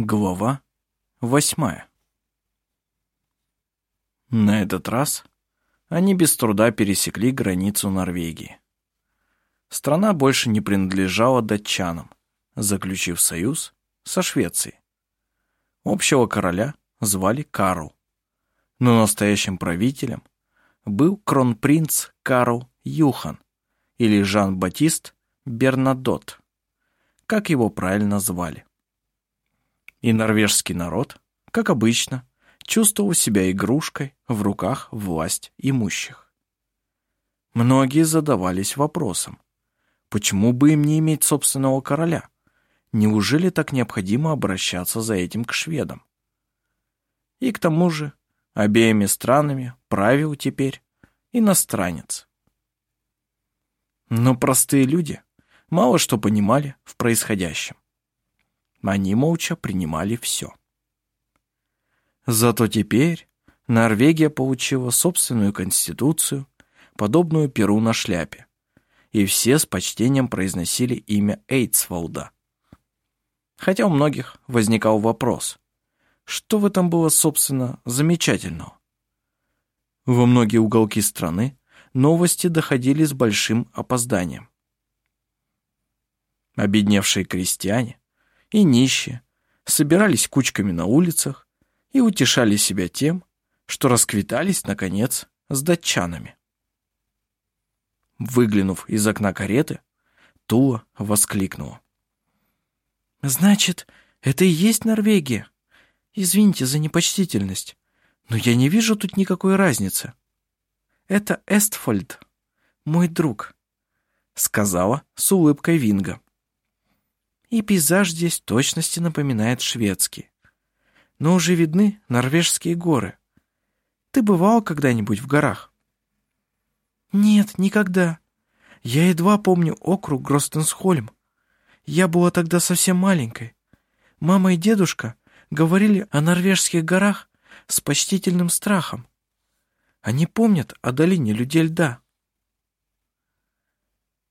Глава восьмая На этот раз они без труда пересекли границу Норвегии. Страна больше не принадлежала датчанам, заключив союз со Швецией. Общего короля звали Карл, но настоящим правителем был кронпринц Карл Юхан или Жан-Батист Бернадот, как его правильно звали. И норвежский народ, как обычно, чувствовал себя игрушкой в руках власть имущих. Многие задавались вопросом, почему бы им не иметь собственного короля? Неужели так необходимо обращаться за этим к шведам? И к тому же обеими странами правил теперь иностранец. Но простые люди мало что понимали в происходящем. Они молча принимали все. Зато теперь Норвегия получила собственную конституцию, подобную перу на шляпе, и все с почтением произносили имя Эйцволда. Хотя у многих возникал вопрос, что в этом было, собственно, замечательного? Во многие уголки страны новости доходили с большим опозданием. Обедневшие крестьяне и нищие собирались кучками на улицах и утешали себя тем, что расквитались, наконец, с датчанами. Выглянув из окна кареты, Тула воскликнула. «Значит, это и есть Норвегия? Извините за непочтительность, но я не вижу тут никакой разницы. Это Эстфольд, мой друг», — сказала с улыбкой Винга и пейзаж здесь точности напоминает шведский. Но уже видны норвежские горы. Ты бывал когда-нибудь в горах? Нет, никогда. Я едва помню округ Гростенсхольм. Я была тогда совсем маленькой. Мама и дедушка говорили о норвежских горах с почтительным страхом. Они помнят о долине людей льда.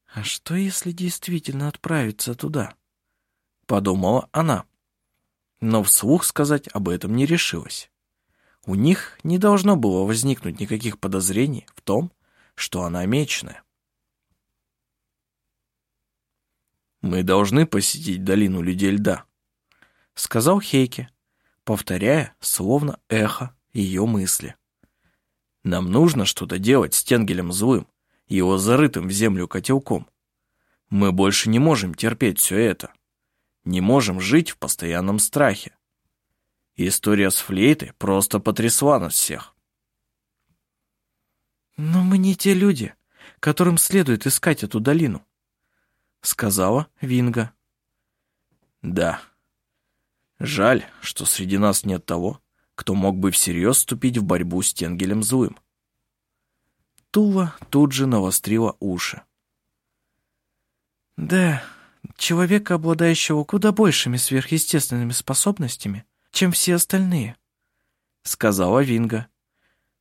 А что, если действительно отправиться туда? Подумала она. Но вслух сказать об этом не решилась. У них не должно было возникнуть никаких подозрений в том, что она мечная. «Мы должны посетить долину людей льда», — сказал Хейке, повторяя, словно эхо, ее мысли. «Нам нужно что-то делать с Тенгелем злым, его зарытым в землю котелком. Мы больше не можем терпеть все это не можем жить в постоянном страхе. История с флейтой просто потрясла нас всех. «Но мы не те люди, которым следует искать эту долину», — сказала Винга. «Да. Жаль, что среди нас нет того, кто мог бы всерьез вступить в борьбу с Тенгелем Злым». Тула тут же навострила уши. «Да, человека, обладающего куда большими сверхъестественными способностями, чем все остальные», — сказала Винга.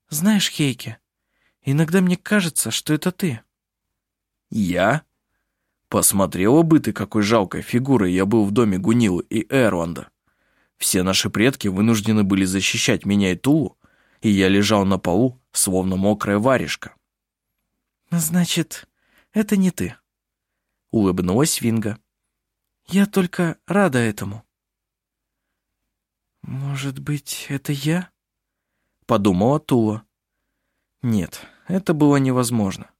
«Знаешь, Хейке, иногда мне кажется, что это ты». «Я?» Посмотрела бы ты, какой жалкой фигурой я был в доме Гунилы и Эрланда. Все наши предки вынуждены были защищать меня и Тулу, и я лежал на полу, словно мокрая варежка. «Значит, это не ты», — улыбнулась Винга. Я только рада этому. Может быть, это я? Подумала Тула. Нет, это было невозможно.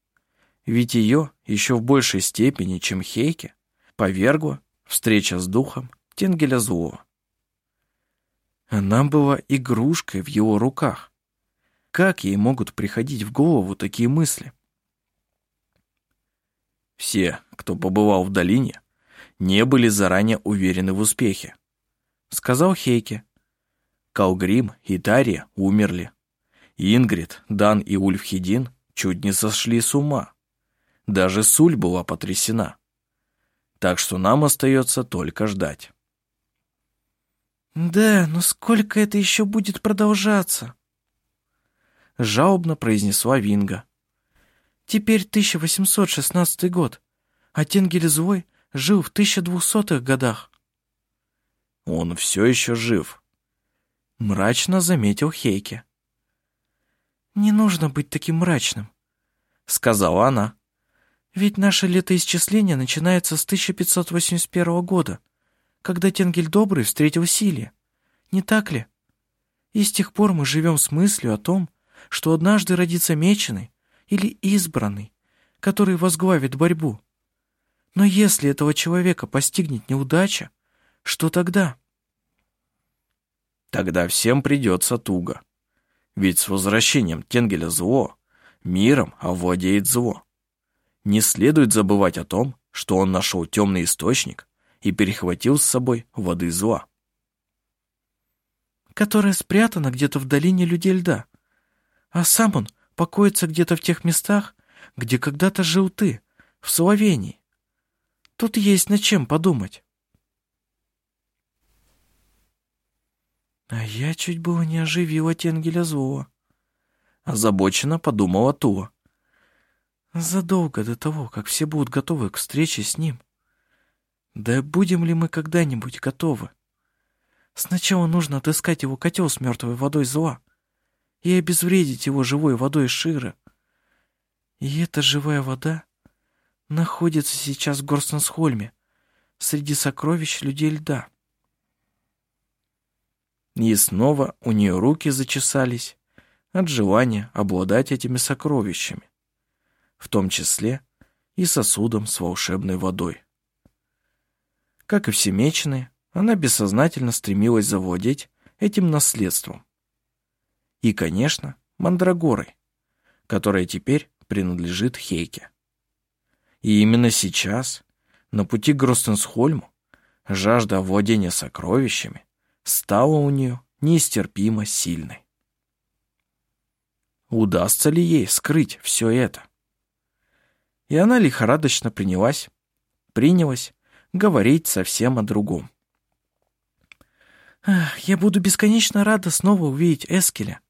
Ведь ее еще в большей степени, чем Хейке, повергла встреча с духом Тенгеля Злого. Она была игрушкой в его руках. Как ей могут приходить в голову такие мысли? Все, кто побывал в долине, не были заранее уверены в успехе. Сказал Хейке. Калгрим и Тария умерли. Ингрид, Дан и Ульфхедин чуть не сошли с ума. Даже Суль была потрясена. Так что нам остается только ждать. «Да, но сколько это еще будет продолжаться?» Жалобно произнесла Винга. «Теперь 1816 год, а Тенгель Злой жил в 1200-х годах. он все еще жив. Мрачно заметил Хейке. «Не нужно быть таким мрачным», — сказала она. «Ведь наше летоисчисление начинается с 1581 года, когда Тенгель Добрый встретил Силия. Не так ли? И с тех пор мы живем с мыслью о том, что однажды родится меченый или избранный, который возглавит борьбу. Но если этого человека постигнет неудача, что тогда? Тогда всем придется туго. Ведь с возвращением Тенгеля зло, миром овладеет зло. Не следует забывать о том, что он нашел темный источник и перехватил с собой воды зла. Которая спрятана где-то в долине людей льда. А сам он покоится где-то в тех местах, где когда-то жил ты, в Словении. Тут есть над чем подумать. А я чуть было не оживила Тенгеля злого. Озабоченно подумала Тула. Задолго до того, как все будут готовы к встрече с ним. Да будем ли мы когда-нибудь готовы? Сначала нужно отыскать его котел с мертвой водой зла и обезвредить его живой водой Шира. И эта живая вода находится сейчас в Горстенсхольме, среди сокровищ людей льда. И снова у нее руки зачесались от желания обладать этими сокровищами, в том числе и сосудом с волшебной водой. Как и все меченые, она бессознательно стремилась завладеть этим наследством. И, конечно, Мандрагорой, которая теперь принадлежит Хейке. И именно сейчас, на пути к Гростенсхольму, жажда овладения сокровищами стала у нее нестерпимо сильной. Удастся ли ей скрыть все это? И она лихорадочно принялась, принялась говорить совсем о другом. «Я буду бесконечно рада снова увидеть Эскеля.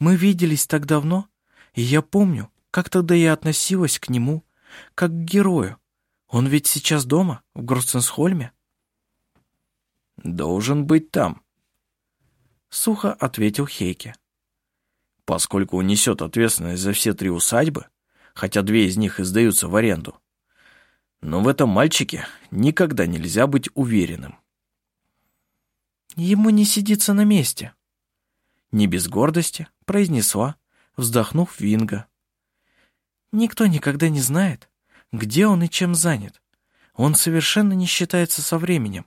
Мы виделись так давно, и я помню, как тогда я относилась к нему, как к герою. Он ведь сейчас дома, в Гроссенсхольме?» «Должен быть там», — сухо ответил Хейке. «Поскольку он несет ответственность за все три усадьбы, хотя две из них издаются в аренду. Но в этом мальчике никогда нельзя быть уверенным». «Ему не сидится на месте», — не без гордости произнесла, вздохнув Винга. «Никто никогда не знает, где он и чем занят. Он совершенно не считается со временем.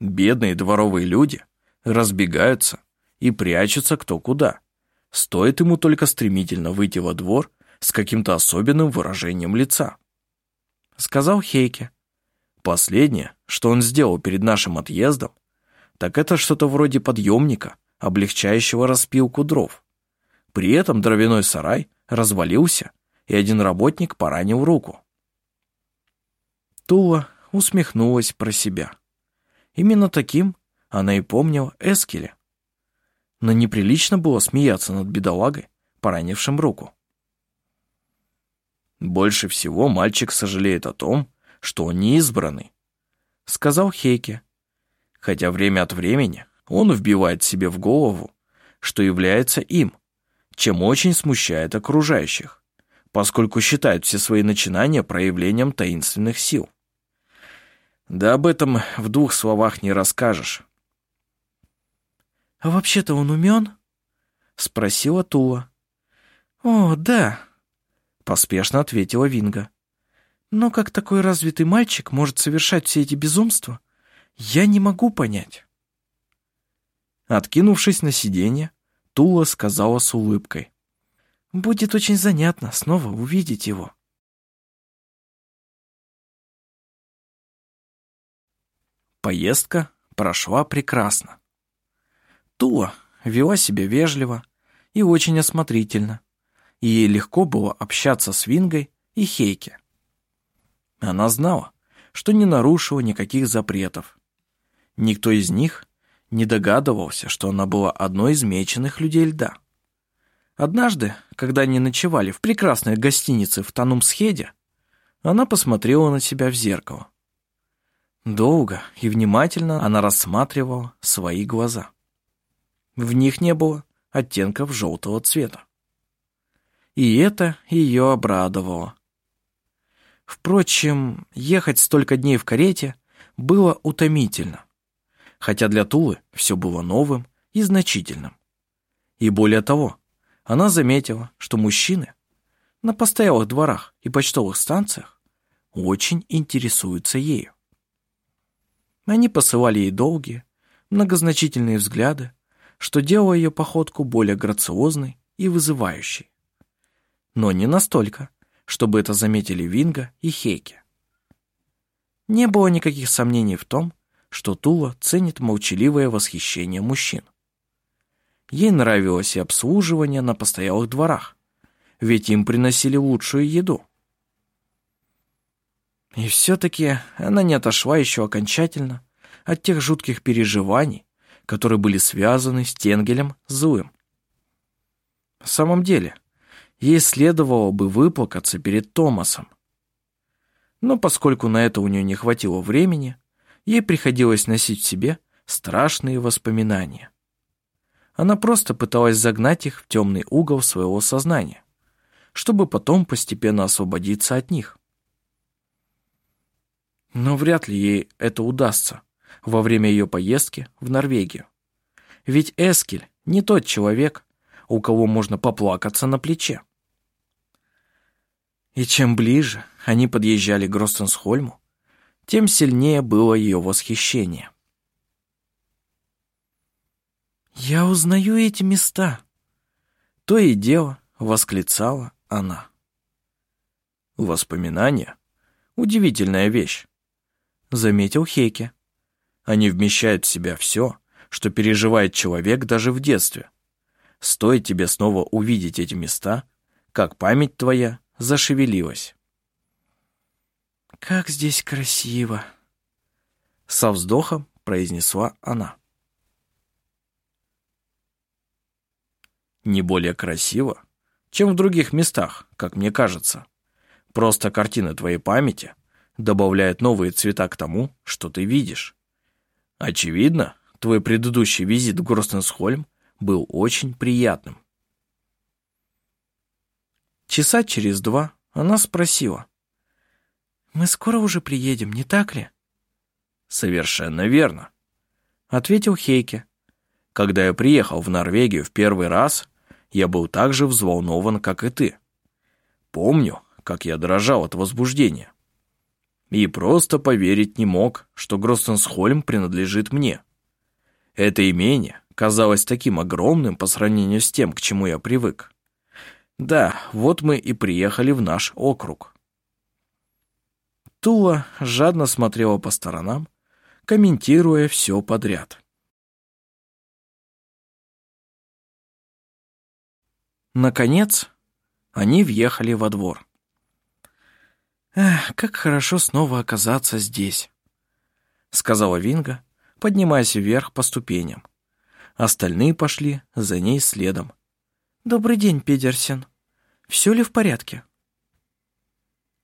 Бедные дворовые люди разбегаются и прячутся кто куда. Стоит ему только стремительно выйти во двор с каким-то особенным выражением лица. Сказал Хейке. Последнее, что он сделал перед нашим отъездом, так это что-то вроде подъемника, облегчающего распилку дров. При этом дровяной сарай развалился, и один работник поранил руку. Тула усмехнулась про себя. Именно таким она и помнила Эскеля. Но неприлично было смеяться над бедолагой, поранившим руку. «Больше всего мальчик сожалеет о том, что он не избранный», — сказал Хейке. Хотя время от времени он вбивает себе в голову, что является им, чем очень смущает окружающих, поскольку считает все свои начинания проявлением таинственных сил. Да об этом в двух словах не расскажешь. «А вообще-то он умен?» — спросила Тула. «О, да», — поспешно ответила Винга. «Но как такой развитый мальчик может совершать все эти безумства, я не могу понять». Откинувшись на сиденье, Тула сказала с улыбкой. «Будет очень занятно снова увидеть его». Поездка прошла прекрасно. Тула вела себя вежливо и очень осмотрительно, и ей легко было общаться с Вингой и Хейке. Она знала, что не нарушила никаких запретов. Никто из них не догадывался, что она была одной из меченых людей льда. Однажды, когда они ночевали в прекрасной гостинице в Танумсхеде, она посмотрела на себя в зеркало. Долго и внимательно она рассматривала свои глаза. В них не было оттенков желтого цвета. И это ее обрадовало. Впрочем, ехать столько дней в карете было утомительно, хотя для Тулы все было новым и значительным. И более того, она заметила, что мужчины на постоялых дворах и почтовых станциях очень интересуются ею. Они посылали ей долгие, многозначительные взгляды, что делало ее походку более грациозной и вызывающей. Но не настолько, чтобы это заметили Винга и Хейке. Не было никаких сомнений в том, что Тула ценит молчаливое восхищение мужчин. Ей нравилось и обслуживание на постоялых дворах, ведь им приносили лучшую еду. И все-таки она не отошла еще окончательно от тех жутких переживаний, которые были связаны с Тенгелем злым. В самом деле, ей следовало бы выплакаться перед Томасом. Но поскольку на это у нее не хватило времени, ей приходилось носить в себе страшные воспоминания. Она просто пыталась загнать их в темный угол своего сознания, чтобы потом постепенно освободиться от них. Но вряд ли ей это удастся во время ее поездки в Норвегию. Ведь Эскель не тот человек, у кого можно поплакаться на плече. И чем ближе они подъезжали к Гростенсхольму, тем сильнее было ее восхищение. «Я узнаю эти места», — то и дело восклицала она. «Воспоминания — удивительная вещь», — заметил Хейке. Они вмещают в себя все, что переживает человек даже в детстве. Стоит тебе снова увидеть эти места, как память твоя зашевелилась. «Как здесь красиво!» Со вздохом произнесла она. Не более красиво, чем в других местах, как мне кажется. Просто картина твоей памяти добавляет новые цвета к тому, что ты видишь. Очевидно, твой предыдущий визит в Гростенсхольм был очень приятным. Часа через два она спросила. «Мы скоро уже приедем, не так ли?» «Совершенно верно», — ответил Хейке. «Когда я приехал в Норвегию в первый раз, я был так же взволнован, как и ты. Помню, как я дрожал от возбуждения и просто поверить не мог, что Гростенсхольм принадлежит мне. Это имение казалось таким огромным по сравнению с тем, к чему я привык. Да, вот мы и приехали в наш округ. Тула жадно смотрела по сторонам, комментируя все подряд. Наконец, они въехали во двор. «Эх, как хорошо снова оказаться здесь», — сказала Винга, поднимаясь вверх по ступеням. Остальные пошли за ней следом. «Добрый день, Педерсен. Все ли в порядке?»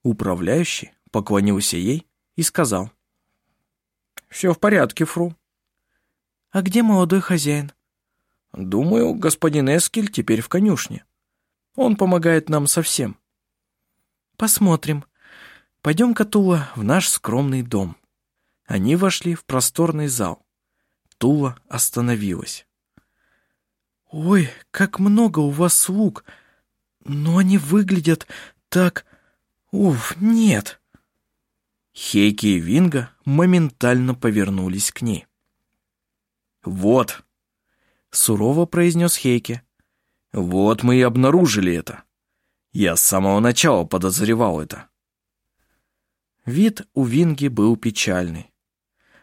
Управляющий поклонился ей и сказал. «Все в порядке, фру». «А где молодой хозяин?» «Думаю, господин Эскель теперь в конюшне. Он помогает нам совсем». «Посмотрим», Пойдем, Катула, в наш скромный дом. Они вошли в просторный зал. Тула остановилась. «Ой, как много у вас слуг! Но они выглядят так... Уф, нет!» Хейки и Винга моментально повернулись к ней. «Вот!» — сурово произнес Хейки. «Вот мы и обнаружили это. Я с самого начала подозревал это. Вид у Винги был печальный.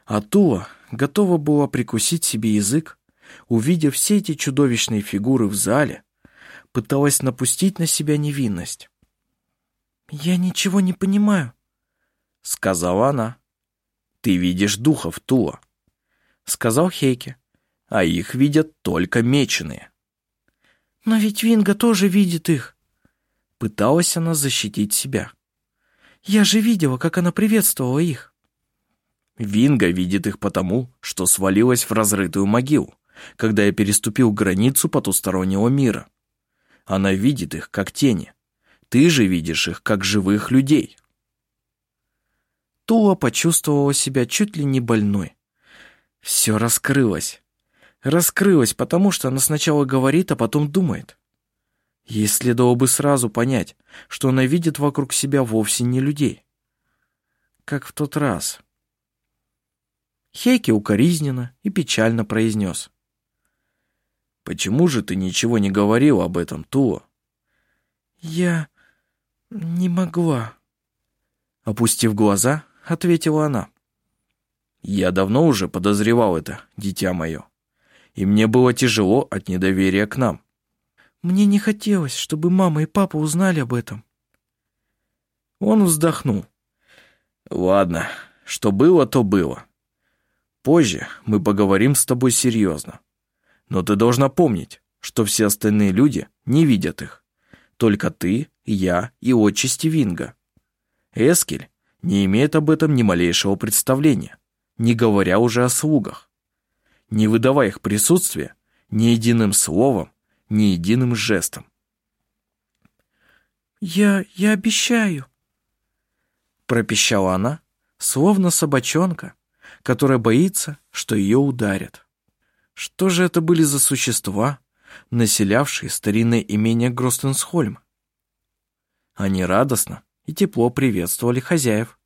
А Тула готова была прикусить себе язык, увидев все эти чудовищные фигуры в зале, пыталась напустить на себя невинность. «Я ничего не понимаю», — сказала она. «Ты видишь духов, Тула», — сказал Хейке, «а их видят только меченые». «Но ведь Винга тоже видит их», — пыталась она защитить себя. Я же видела, как она приветствовала их. Винга видит их потому, что свалилась в разрытую могилу, когда я переступил границу потустороннего мира. Она видит их, как тени. Ты же видишь их, как живых людей. Тула почувствовала себя чуть ли не больной. Все раскрылось. Раскрылось, потому что она сначала говорит, а потом думает. Ей следовало бы сразу понять, что она видит вокруг себя вовсе не людей. Как в тот раз. Хейки укоризненно и печально произнес. «Почему же ты ничего не говорил об этом, Тула?» «Я не могла». Опустив глаза, ответила она. «Я давно уже подозревал это, дитя мое, и мне было тяжело от недоверия к нам». «Мне не хотелось, чтобы мама и папа узнали об этом». Он вздохнул. «Ладно, что было, то было. Позже мы поговорим с тобой серьезно. Но ты должна помнить, что все остальные люди не видят их. Только ты, я и отчасти Винга. Эскель не имеет об этом ни малейшего представления, не говоря уже о слугах. Не выдавай их присутствие ни единым словом, ни единым жестом. «Я... я обещаю», — пропищала она, словно собачонка, которая боится, что ее ударят. Что же это были за существа, населявшие старинное имение Гростенсхольм? Они радостно и тепло приветствовали хозяев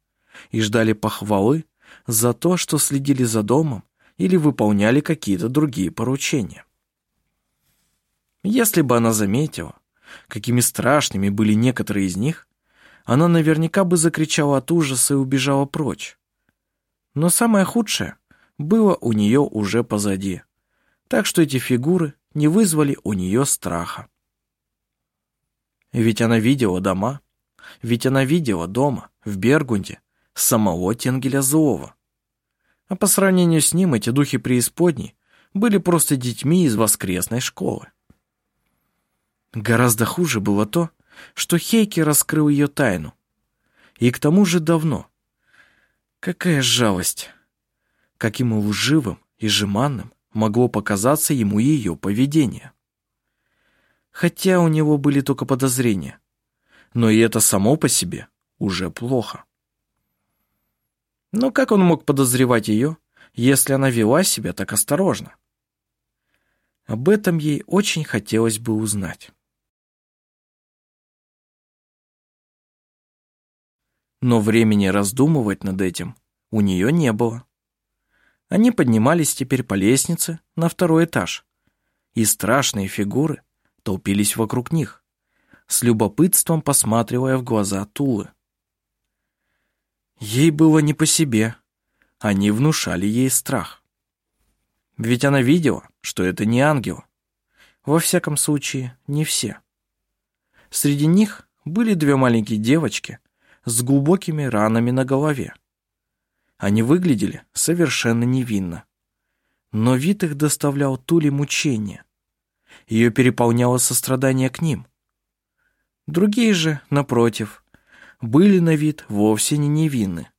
и ждали похвалы за то, что следили за домом или выполняли какие-то другие поручения. Если бы она заметила, какими страшными были некоторые из них, она наверняка бы закричала от ужаса и убежала прочь. Но самое худшее было у нее уже позади, так что эти фигуры не вызвали у нее страха. Ведь она видела дома, ведь она видела дома, в Бергунде, самого Тенгеля Злого. А по сравнению с ним эти духи преисподней были просто детьми из воскресной школы. Гораздо хуже было то, что Хейки раскрыл ее тайну. И к тому же давно, Какая жалость! Каким лживым и жеманным могло показаться ему ее поведение. Хотя у него были только подозрения. Но и это само по себе уже плохо. Но как он мог подозревать ее, если она вела себя так осторожно? Об этом ей очень хотелось бы узнать. но времени раздумывать над этим у нее не было. Они поднимались теперь по лестнице на второй этаж, и страшные фигуры толпились вокруг них, с любопытством посматривая в глаза Тулы. Ей было не по себе, они внушали ей страх. Ведь она видела, что это не ангел. Во всяком случае, не все. Среди них были две маленькие девочки, с глубокими ранами на голове. Они выглядели совершенно невинно. Но вид их доставлял Туле мучения. Ее переполняло сострадание к ним. Другие же, напротив, были на вид вовсе не невинны.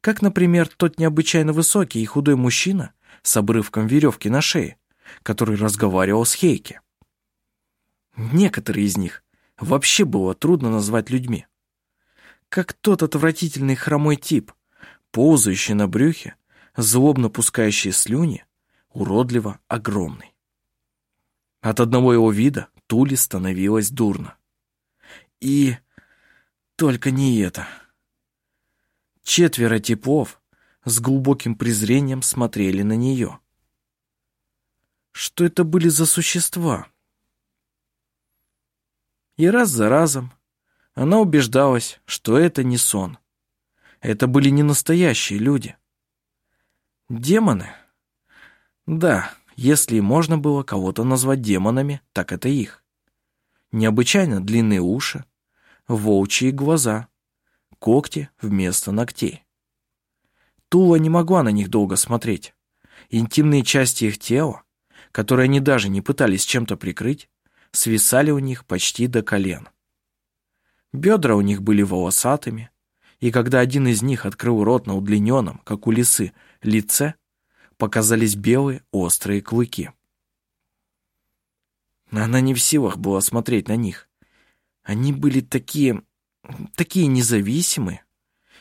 Как, например, тот необычайно высокий и худой мужчина с обрывком веревки на шее, который разговаривал с Хейке. Некоторые из них вообще было трудно назвать людьми как тот отвратительный хромой тип, ползающий на брюхе, злобно пускающий слюни, уродливо огромный. От одного его вида Туле становилось дурно. И только не это. Четверо типов с глубоким презрением смотрели на нее. Что это были за существа? И раз за разом она убеждалась, что это не сон. Это были не настоящие люди. Демоны? Да, если можно было кого-то назвать демонами, так это их. Необычайно длинные уши, волчьи глаза, когти вместо ногтей. Тула не могла на них долго смотреть. Интимные части их тела, которые они даже не пытались чем-то прикрыть, свисали у них почти до колен. Бедра у них были волосатыми, и когда один из них открыл рот на удлиненном, как у лисы, лице, показались белые острые клыки. Она не в силах была смотреть на них. Они были такие... такие независимые.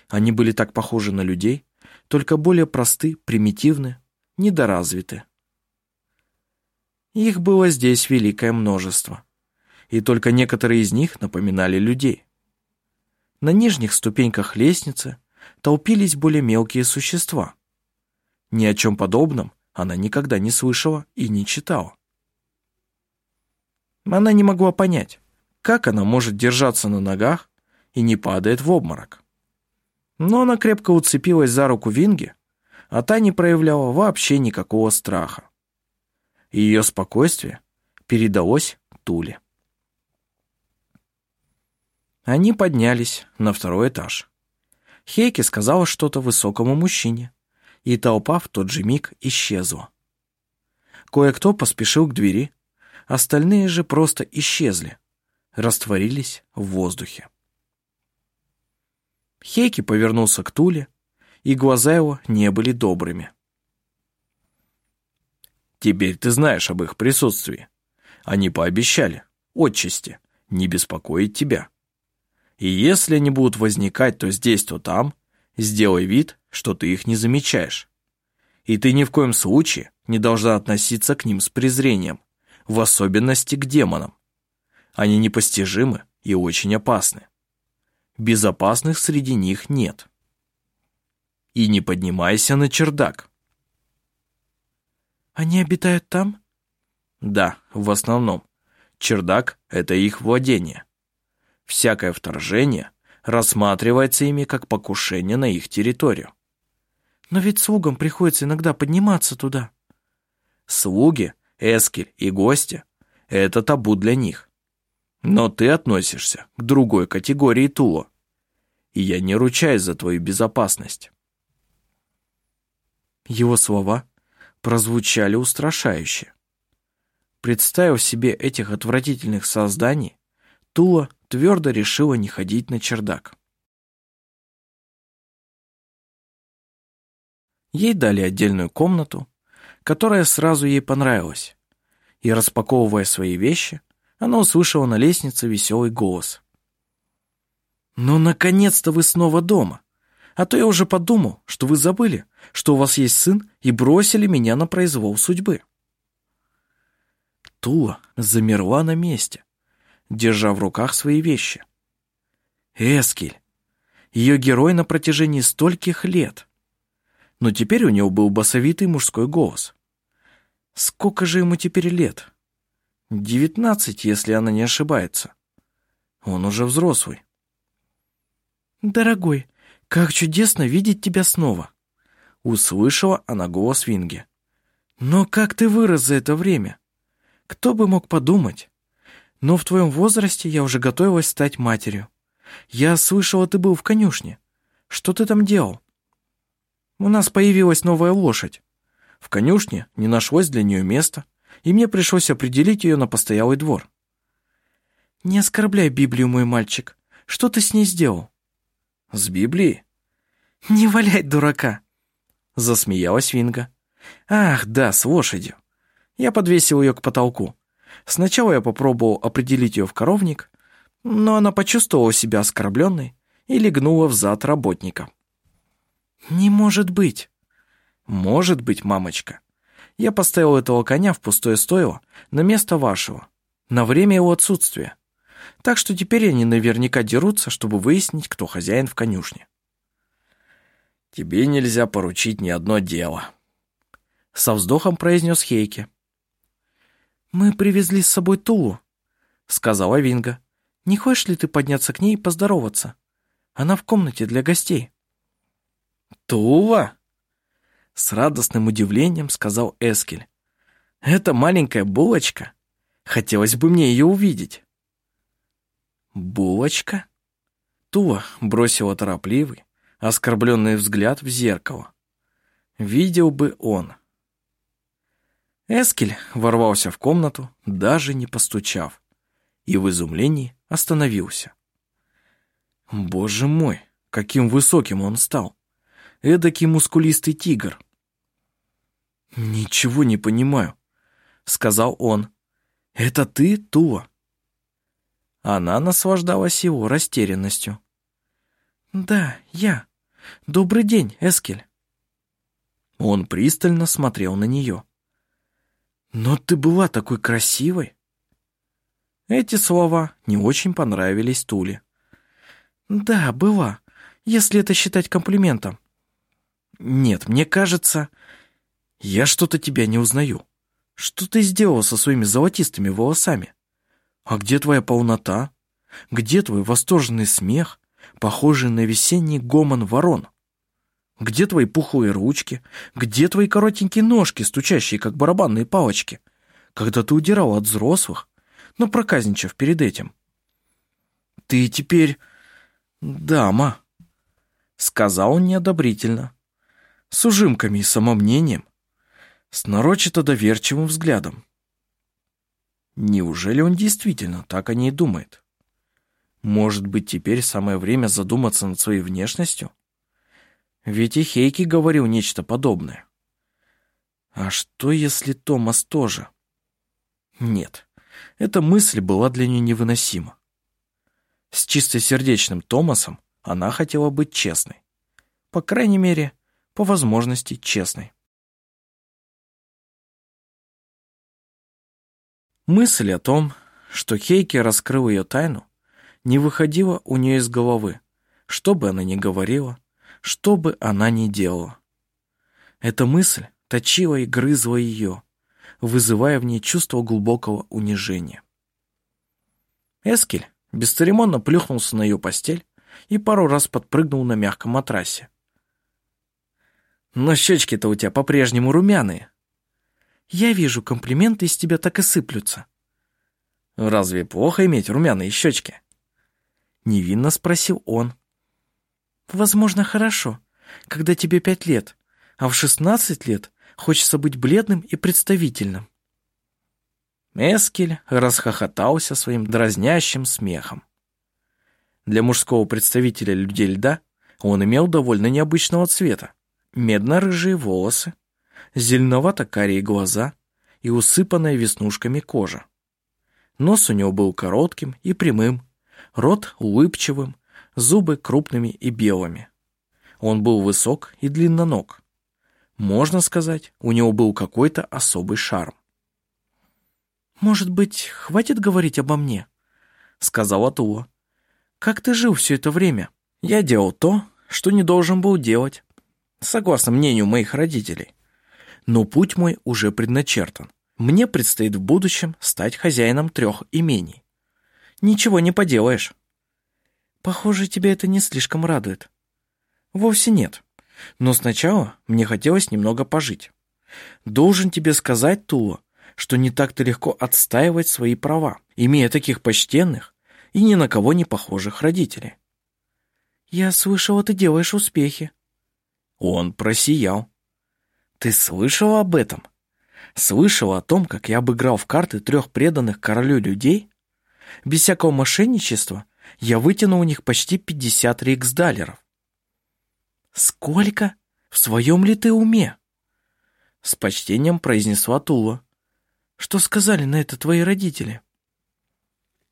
Они были так похожи на людей, только более просты, примитивны, недоразвиты. Их было здесь великое множество, и только некоторые из них напоминали людей. На нижних ступеньках лестницы толпились более мелкие существа. Ни о чем подобном она никогда не слышала и не читала. Она не могла понять, как она может держаться на ногах и не падает в обморок. Но она крепко уцепилась за руку Винги, а та не проявляла вообще никакого страха. Ее спокойствие передалось Туле. Они поднялись на второй этаж. Хейки сказала что-то высокому мужчине, и толпа в тот же миг исчезла. Кое-кто поспешил к двери, остальные же просто исчезли, растворились в воздухе. Хейки повернулся к Туле, и глаза его не были добрыми. «Теперь ты знаешь об их присутствии. Они пообещали, отчасти, не беспокоить тебя. И если они будут возникать то здесь, то там, сделай вид, что ты их не замечаешь. И ты ни в коем случае не должна относиться к ним с презрением, в особенности к демонам. Они непостижимы и очень опасны. Безопасных среди них нет. И не поднимайся на чердак. Они обитают там? Да, в основном. Чердак — это их владение. Всякое вторжение рассматривается ими как покушение на их территорию. Но ведь слугам приходится иногда подниматься туда. Слуги, эскель и гости — это табу для них. Но ты относишься к другой категории Тула. И я не ручаюсь за твою безопасность. Его слова прозвучали устрашающе. Представив себе этих отвратительных созданий, Тула твердо решила не ходить на чердак. Ей дали отдельную комнату, которая сразу ей понравилась, и, распаковывая свои вещи, она услышала на лестнице веселый голос. «Ну, наконец-то вы снова дома! А то я уже подумал, что вы забыли, что у вас есть сын, и бросили меня на произвол судьбы». Тула замерла на месте, держа в руках свои вещи. Эскель, ее герой на протяжении стольких лет. Но теперь у него был басовитый мужской голос. Сколько же ему теперь лет? Девятнадцать, если она не ошибается. Он уже взрослый. «Дорогой, как чудесно видеть тебя снова!» Услышала она голос Винги. «Но как ты вырос за это время? Кто бы мог подумать? Но в твоем возрасте я уже готовилась стать матерью. Я слышала, ты был в конюшне. Что ты там делал?» «У нас появилась новая лошадь. В конюшне не нашлось для нее места и мне пришлось определить ее на постоялый двор. «Не оскорбляй Библию, мой мальчик. Что ты с ней сделал?» «С Библией?» «Не валяй дурака!» Засмеялась Винга. «Ах, да, с лошадью. Я подвесил ее к потолку. Сначала я попробовал определить ее в коровник, но она почувствовала себя оскорбленной и легнула в зад работника». «Не может быть!» «Может быть, мамочка. Я поставил этого коня в пустое стойло на место вашего, на время его отсутствия. Так что теперь они наверняка дерутся, чтобы выяснить, кто хозяин в конюшне. Тебе нельзя поручить ни одно дело. Со вздохом произнес Хейке. Мы привезли с собой Тулу, сказала Винга. Не хочешь ли ты подняться к ней и поздороваться? Она в комнате для гостей. Тула? С радостным удивлением сказал Эскель. «Это маленькая булочка. Хотелось бы мне ее увидеть». «Булочка?» Туа бросила торопливый, оскорбленный взгляд в зеркало. Видел бы он. Эскель ворвался в комнату, даже не постучав, и в изумлении остановился. «Боже мой, каким высоким он стал. Эдакий мускулистый тигр. «Ничего не понимаю», — сказал он. «Это ты, Туа?» Она наслаждалась его растерянностью. «Да, я. Добрый день, Эскель». Он пристально смотрел на нее. «Но ты была такой красивой!» Эти слова не очень понравились Туле. «Да, была, если это считать комплиментом». «Нет, мне кажется, я что-то тебя не узнаю. Что ты сделал со своими золотистыми волосами? А где твоя полнота? Где твой восторженный смех, похожий на весенний гомон ворон?» Где твои пухлые ручки? Где твои коротенькие ножки, стучащие, как барабанные палочки? Когда ты удирал от взрослых, но проказничав перед этим. Ты теперь дама, сказал он неодобрительно, с ужимками и самомнением, с нарочито доверчивым взглядом. Неужели он действительно так о ней думает? Может быть, теперь самое время задуматься над своей внешностью? Ведь и Хейки говорил нечто подобное. А что, если Томас тоже? Нет, эта мысль была для нее невыносима. С чистосердечным Томасом она хотела быть честной. По крайней мере, по возможности честной. Мысль о том, что Хейки раскрыл ее тайну, не выходила у нее из головы, что бы она ни говорила, что бы она ни делала. Эта мысль точила и грызла ее, вызывая в ней чувство глубокого унижения. Эскель бесцеремонно плюхнулся на ее постель и пару раз подпрыгнул на мягком матрасе. «Но щечки-то у тебя по-прежнему румяные». «Я вижу, комплименты из тебя так и сыплются». «Разве плохо иметь румяные щечки?» Невинно спросил он, Возможно, хорошо, когда тебе пять лет, а в шестнадцать лет хочется быть бледным и представительным. Эскель расхохотался своим дразнящим смехом. Для мужского представителя людей льда он имел довольно необычного цвета. Медно-рыжие волосы, зеленовато-карие глаза и усыпанная веснушками кожа. Нос у него был коротким и прямым, рот улыбчивым, зубы крупными и белыми. Он был высок и длинноног. Можно сказать, у него был какой-то особый шарм. «Может быть, хватит говорить обо мне?» — сказала Тула. «Как ты жил все это время? Я делал то, что не должен был делать, согласно мнению моих родителей. Но путь мой уже предначертан. Мне предстоит в будущем стать хозяином трех имений. Ничего не поделаешь. Похоже, тебя это не слишком радует. Вовсе нет. Но сначала мне хотелось немного пожить. Должен тебе сказать, Тула, что не так-то легко отстаивать свои права, имея таких почтенных и ни на кого не похожих родителей. Я слышала, ты делаешь успехи. Он просиял. Ты слышала об этом? Слышала о том, как я обыграл в карты трех преданных королю людей? Без всякого мошенничества я вытянул у них почти 50 риксдалеров. «Сколько? В своем ли ты уме?» С почтением произнесла Тула. «Что сказали на это твои родители?»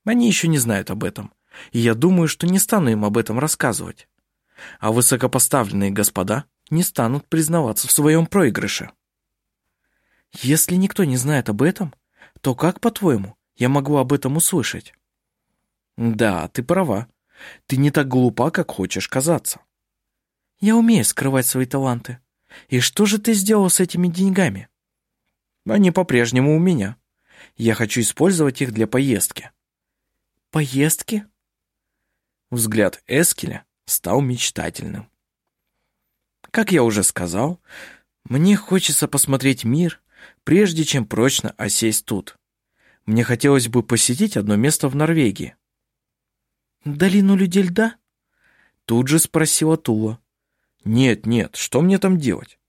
Они еще не знают об этом, и я думаю, что не стану им об этом рассказывать. А высокопоставленные господа не станут признаваться в своем проигрыше. Если никто не знает об этом, то как, по-твоему, я могу об этом услышать? Да, ты права. Ты не так глупа, как хочешь казаться. Я умею скрывать свои таланты. И что же ты сделал с этими деньгами? Они по-прежнему у меня. Я хочу использовать их для поездки. Поездки? Взгляд Эскеля стал мечтательным. Как я уже сказал, мне хочется посмотреть мир, прежде чем прочно осесть тут. Мне хотелось бы посетить одно место в Норвегии. «Долину людей льда?» Тут же спросила Тула. «Нет, нет, что мне там делать?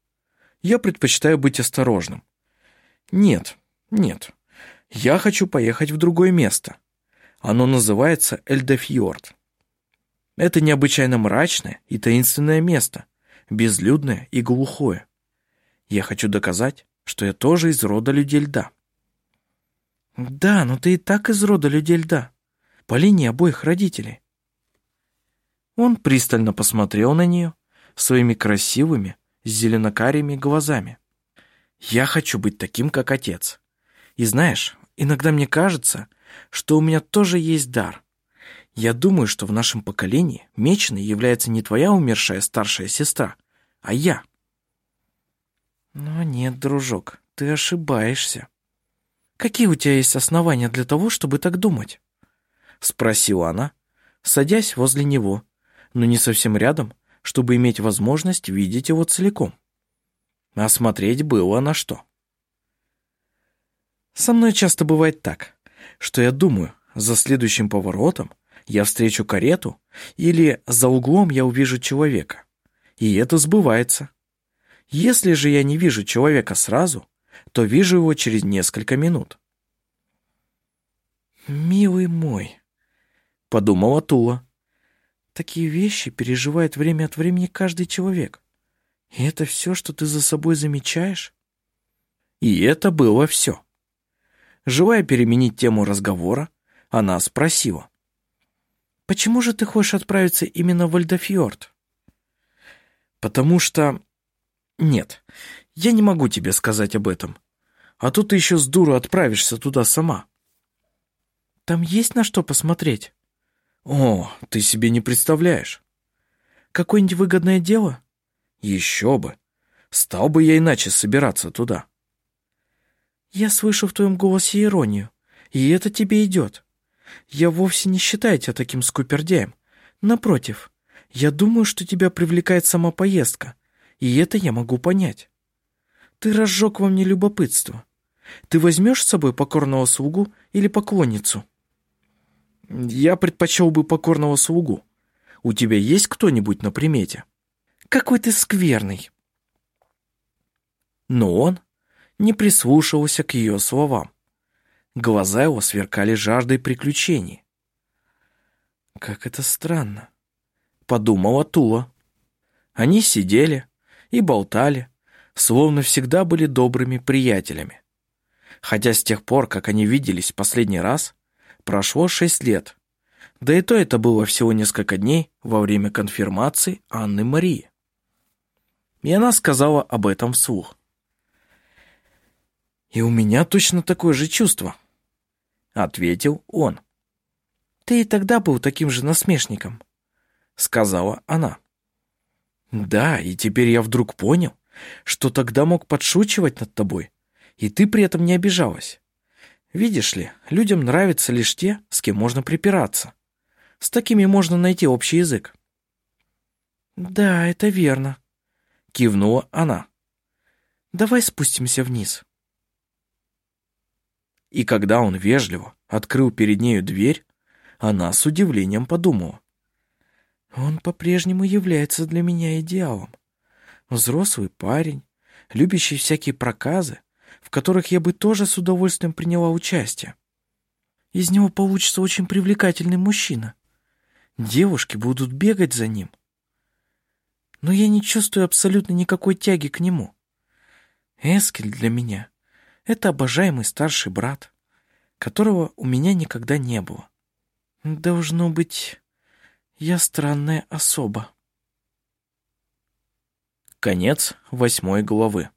Я предпочитаю быть осторожным. Нет, нет, я хочу поехать в другое место. Оно называется Эльдефьорд». Это необычайно мрачное и таинственное место, безлюдное и глухое. Я хочу доказать, что я тоже из рода людей льда. Да, но ты и так из рода людей льда. По линии обоих родителей. Он пристально посмотрел на нее своими красивыми, зеленокарими глазами. Я хочу быть таким, как отец. И знаешь, иногда мне кажется, что у меня тоже есть дар. Я думаю, что в нашем поколении меченой является не твоя умершая старшая сестра, а я. Но нет, дружок, ты ошибаешься. Какие у тебя есть основания для того, чтобы так думать? Спросила она, садясь возле него, но не совсем рядом, чтобы иметь возможность видеть его целиком. Осмотреть было на что. Со мной часто бывает так, что я думаю, за следующим поворотом я встречу карету или за углом я увижу человека. И это сбывается. Если же я не вижу человека сразу, то вижу его через несколько минут. «Милый мой», — подумала Тула, — «такие вещи переживает время от времени каждый человек. И это все, что ты за собой замечаешь?» И это было все. Желая переменить тему разговора, она спросила. «Почему же ты хочешь отправиться именно в Вальдофьорд?» «Потому что...» «Нет, я не могу тебе сказать об этом. А тут ты еще с дуру отправишься туда сама». «Там есть на что посмотреть?» «О, ты себе не представляешь». «Какое-нибудь выгодное дело?» «Еще бы. Стал бы я иначе собираться туда». «Я слышу в твоем голосе иронию, и это тебе идет. Я вовсе не считаю тебя таким скупердяем. Напротив, я думаю, что тебя привлекает сама поездка, и это я могу понять. Ты разжег во мне любопытство. Ты возьмешь с собой покорного слугу или поклонницу?» «Я предпочел бы покорного слугу. У тебя есть кто-нибудь на примете?» «Какой ты скверный!» Но он не прислушивался к ее словам. Глаза его сверкали жаждой приключений. «Как это странно», — подумала Тула. Они сидели и болтали, словно всегда были добрыми приятелями. Хотя с тех пор, как они виделись последний раз, прошло шесть лет. Да и то это было всего несколько дней во время конфирмации Анны Марии. И она сказала об этом вслух. «И у меня точно такое же чувство», — ответил он. «Ты и тогда был таким же насмешником», — сказала она. «Да, и теперь я вдруг понял, что тогда мог подшучивать над тобой, и ты при этом не обижалась. Видишь ли, людям нравятся лишь те, с кем можно припираться. С такими можно найти общий язык». «Да, это верно», — кивнула она. «Давай спустимся вниз». И когда он вежливо открыл перед нею дверь, она с удивлением подумала. Он по-прежнему является для меня идеалом. Взрослый парень, любящий всякие проказы, в которых я бы тоже с удовольствием приняла участие. Из него получится очень привлекательный мужчина. Девушки будут бегать за ним. Но я не чувствую абсолютно никакой тяги к нему. Эскель для меня это обожаемый старший брат, которого у меня никогда не было. Должно быть, я странная особа. Конец восьмой главы.